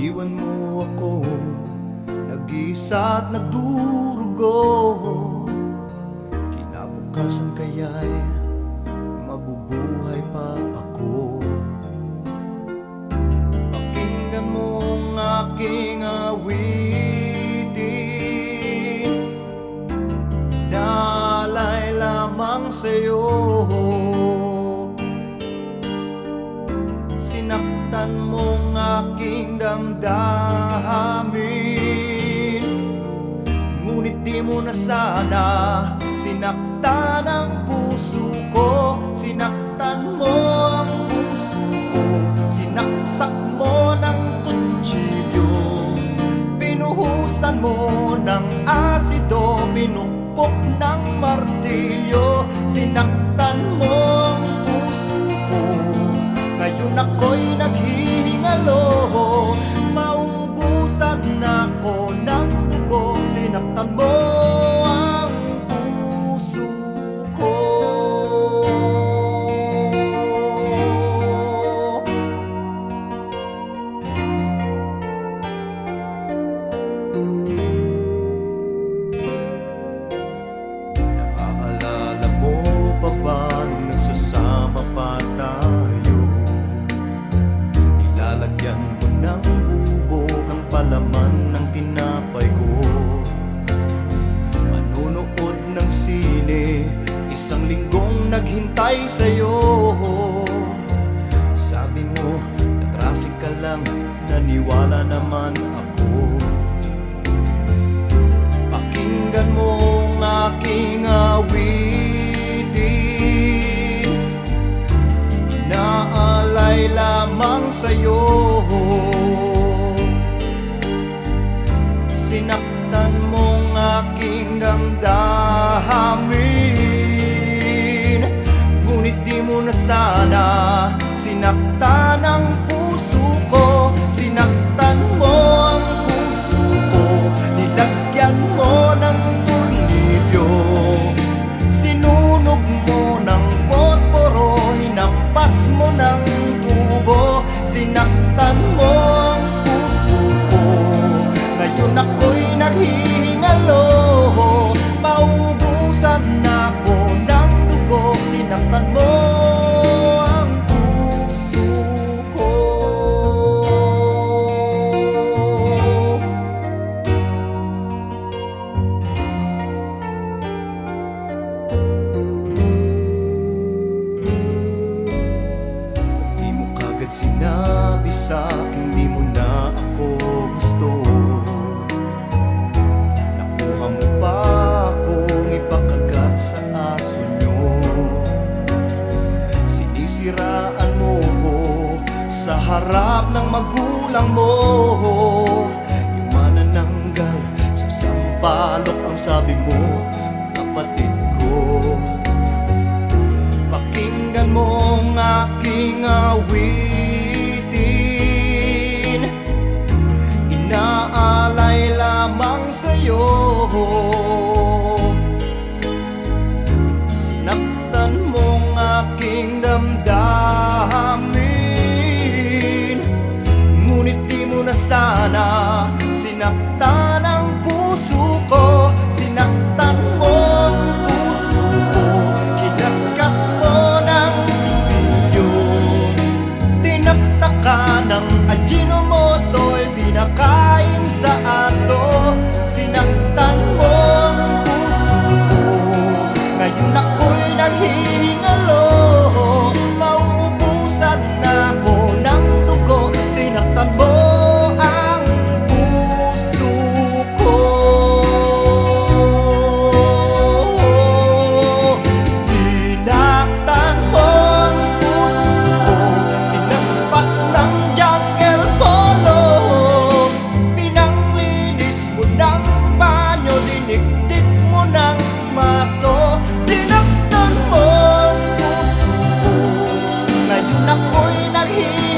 Iniwan mo ako Nag-isa at nagdurugo. Kinabukasan kaya'y Mabubuhay pa ako. Pakinggan mo ang aking awitin. Nalay lamang sa'yo di mo na sana. Sinaktan ang puso ko. Sinaktan mo ang puso ko. Sinaksak mo ng kutsilyo. Pinuhusan mo ng asido. Pinukpok ng martilyo. Sinaktan mo ang palaman ng tinapay ko. Manunood ng sine, isang linggong naghintay sa'yo damdamin Ngunit di mo na sana Sinaktan ang puso ko. Sinaktan mo ang puso ko. Nilagyan mo ng tornilyo Sinunog mo ng posporo. Hinampas mo ng tubo. Sinaktan harap ng magulang mo. Yung manananggal sa sampalok ang sabi mo Kapatid ko. Pakinggan mo ang aking awit 等 here.